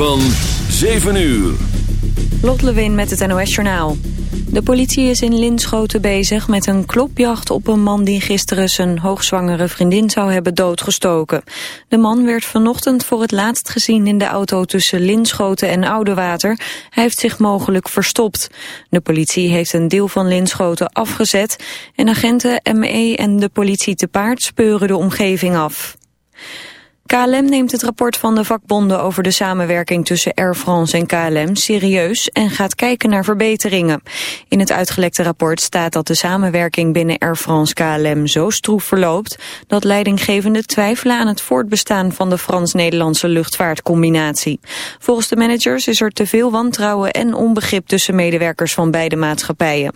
Van 7 uur. Lot Lewin met het NOS Journaal. De politie is in Linschoten bezig met een klopjacht op een man die gisteren zijn hoogzwangere vriendin zou hebben doodgestoken. De man werd vanochtend voor het laatst gezien in de auto tussen Linschoten en Oudewater. Hij heeft zich mogelijk verstopt. De politie heeft een deel van Linschoten afgezet en agenten ME en de politie te paard speuren de omgeving af. KLM neemt het rapport van de vakbonden over de samenwerking tussen Air France en KLM serieus en gaat kijken naar verbeteringen. In het uitgelekte rapport staat dat de samenwerking binnen Air France KLM zo stroef verloopt dat leidinggevenden twijfelen aan het voortbestaan van de Frans-Nederlandse luchtvaartcombinatie. Volgens de managers is er te veel wantrouwen en onbegrip tussen medewerkers van beide maatschappijen.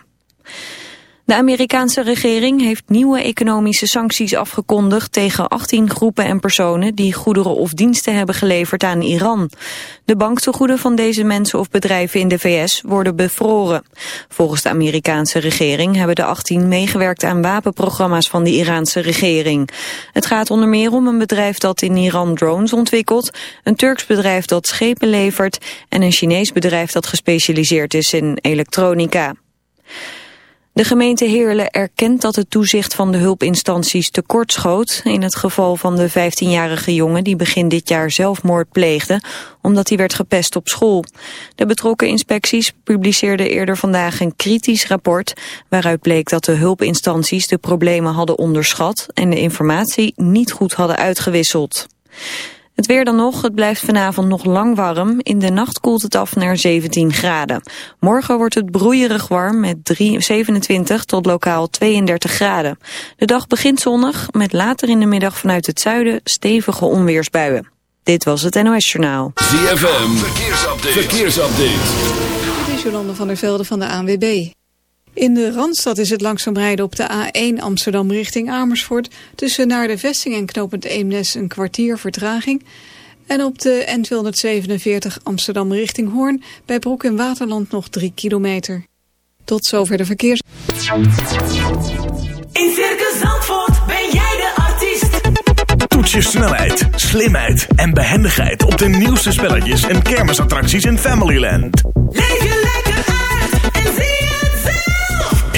De Amerikaanse regering heeft nieuwe economische sancties afgekondigd tegen 18 groepen en personen die goederen of diensten hebben geleverd aan Iran. De banktegoeden van deze mensen of bedrijven in de VS worden bevroren. Volgens de Amerikaanse regering hebben de 18 meegewerkt aan wapenprogramma's van de Iraanse regering. Het gaat onder meer om een bedrijf dat in Iran drones ontwikkelt, een Turks bedrijf dat schepen levert en een Chinees bedrijf dat gespecialiseerd is in elektronica. De gemeente Heerlen erkent dat het toezicht van de hulpinstanties tekortschoot in het geval van de 15-jarige jongen die begin dit jaar zelfmoord pleegde omdat hij werd gepest op school. De betrokken inspecties publiceerden eerder vandaag een kritisch rapport waaruit bleek dat de hulpinstanties de problemen hadden onderschat en de informatie niet goed hadden uitgewisseld. Het weer dan nog, het blijft vanavond nog lang warm. In de nacht koelt het af naar 17 graden. Morgen wordt het broeierig warm met 3, 27 tot lokaal 32 graden. De dag begint zonnig, met later in de middag vanuit het zuiden stevige onweersbuien. Dit was het NOS Journaal. ZFM, verkeersupdate. verkeersupdate. Dit is Jolande van der Velde van de ANWB. In de Randstad is het langzaam rijden op de A1 Amsterdam richting Amersfoort... tussen naar de vesting en knooppunt Eemnes een kwartier vertraging... en op de N247 Amsterdam richting Hoorn... bij Broek in Waterland nog 3 kilometer. Tot zover de verkeers... In Circus Zandvoort ben jij de artiest. Toets je snelheid, slimheid en behendigheid... op de nieuwste spelletjes en kermisattracties in Familyland. Leef je lekker uit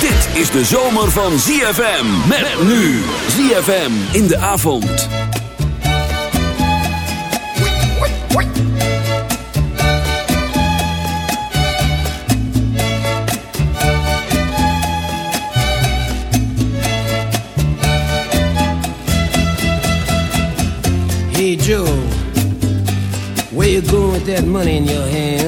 Dit is de zomer van ZFM. Met nu. ZFM in de avond. Hey Joe, where you going with that money in your hand?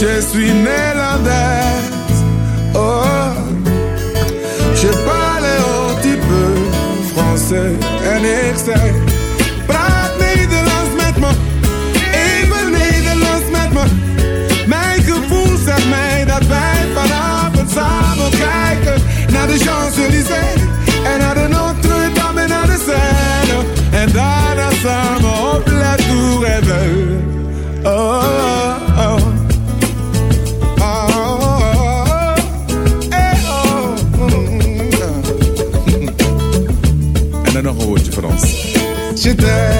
je suis Nederlandaise. Oh, je parle un petit peu français. En ik zei, praat Nederlands met me. Even Nederlands met me. Mijn gevoel zegt mij dat wij vanavond samen kijken naar de Champs-Élysées en naar de Notre-Dame en naar de Seine. En daarna samen Je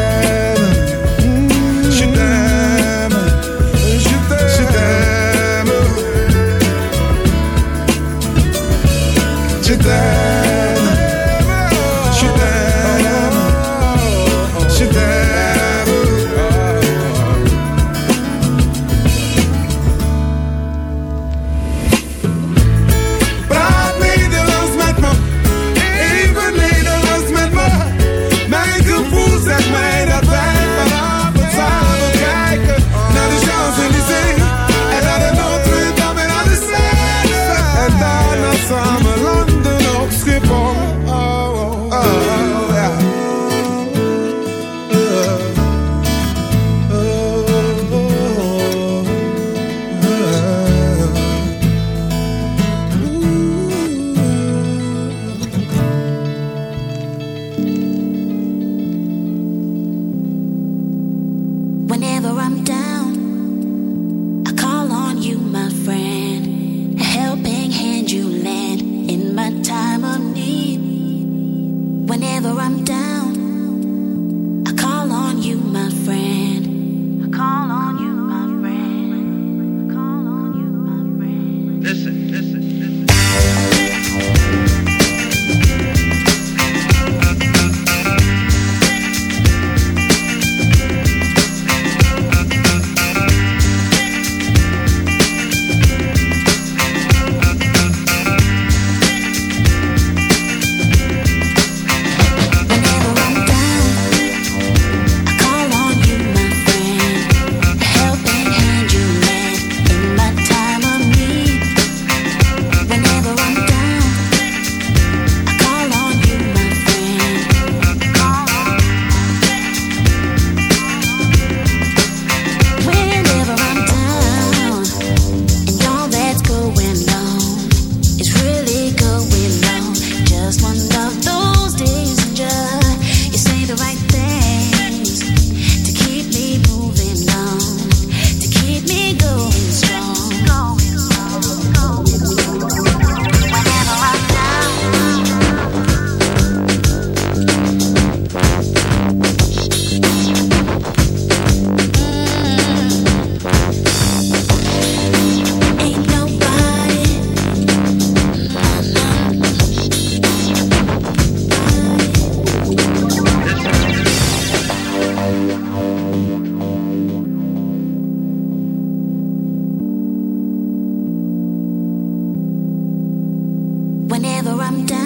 I'm down.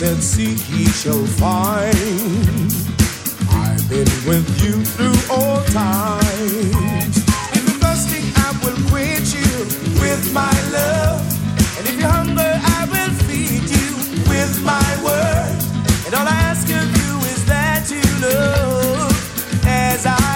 looks and seek, he shall find. I've been with you through all times. In the thirsting, I will quench you with my love. And if you hunger, I will feed you with my word. And all I ask of you is that you love as I.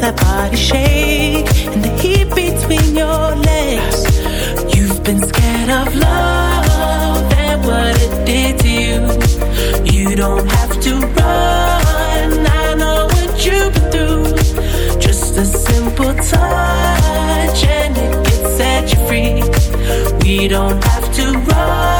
that body shake and the heat between your legs. You've been scared of love and what it did to you. You don't have to run. I know what you've been through. Just a simple touch and it can set you free. We don't have to run.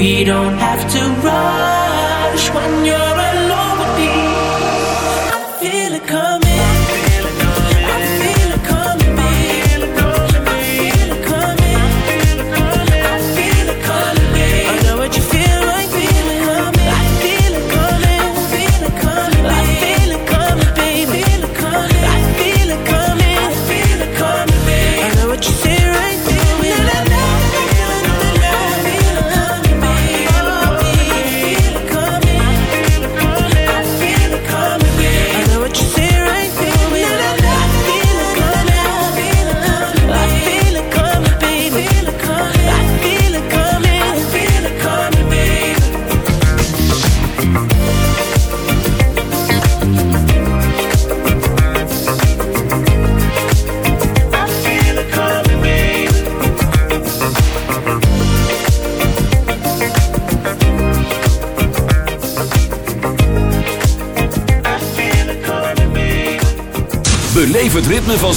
we don't have to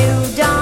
new dawn.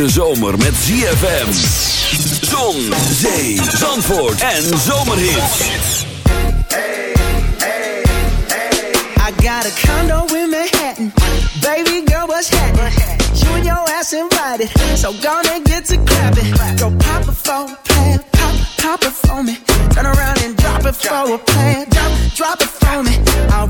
Hete zomer met ZFM. Zon, zee, zandvoort en zomerhits. I got a condo in Manhattan. Baby girl, what's happening? You and your ass invited. So gonna get to clapping. Go pop it for a. Pop, pop it for me. Turn around and drop it for a plan. Drop, drop it for me. I'll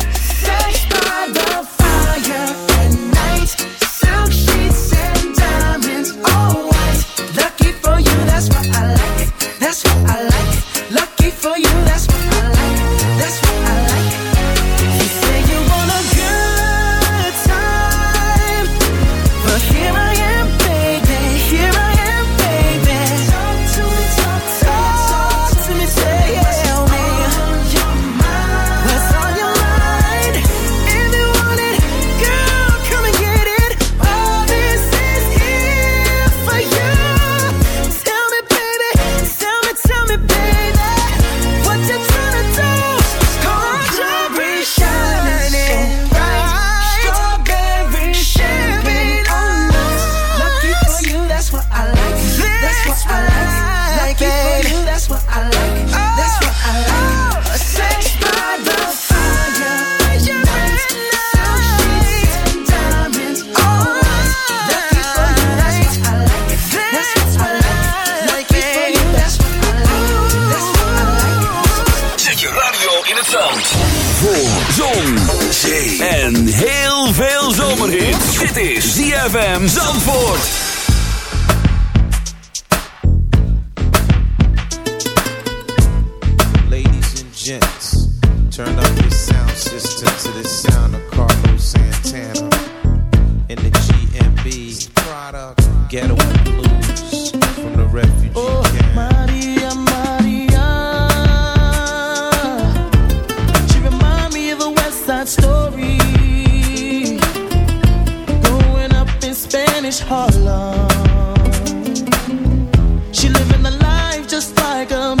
Like a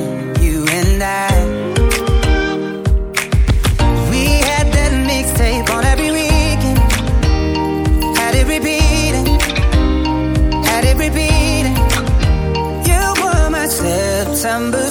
December.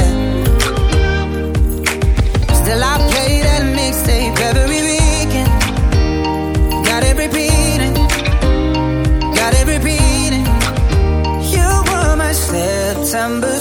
September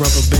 rubber band.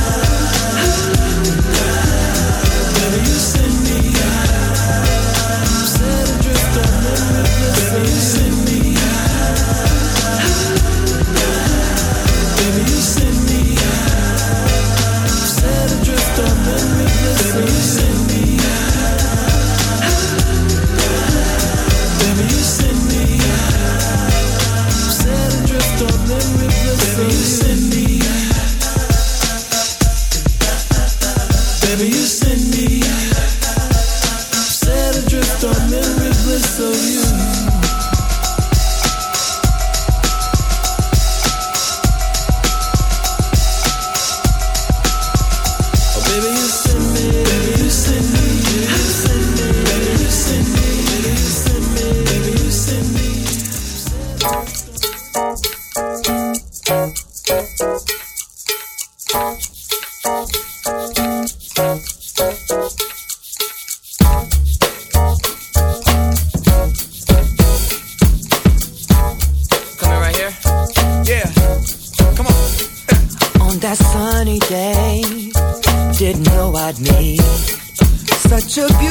me. Such a beautiful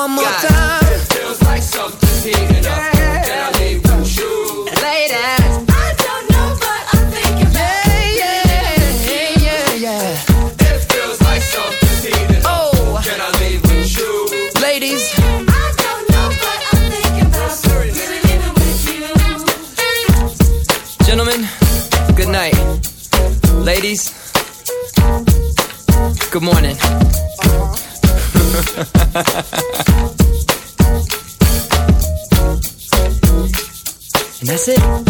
One more time. It feels like something's heating up. Oh. Can I leave with you? Ladies, I don't know, but I'm thinking about yeah, yeah, yeah, yeah. It feels like something's heating up. Oh, can I leave with you? Ladies, I don't know, but I'm thinking really leaving with you. Gentlemen, good night. Ladies, good morning. and that's it.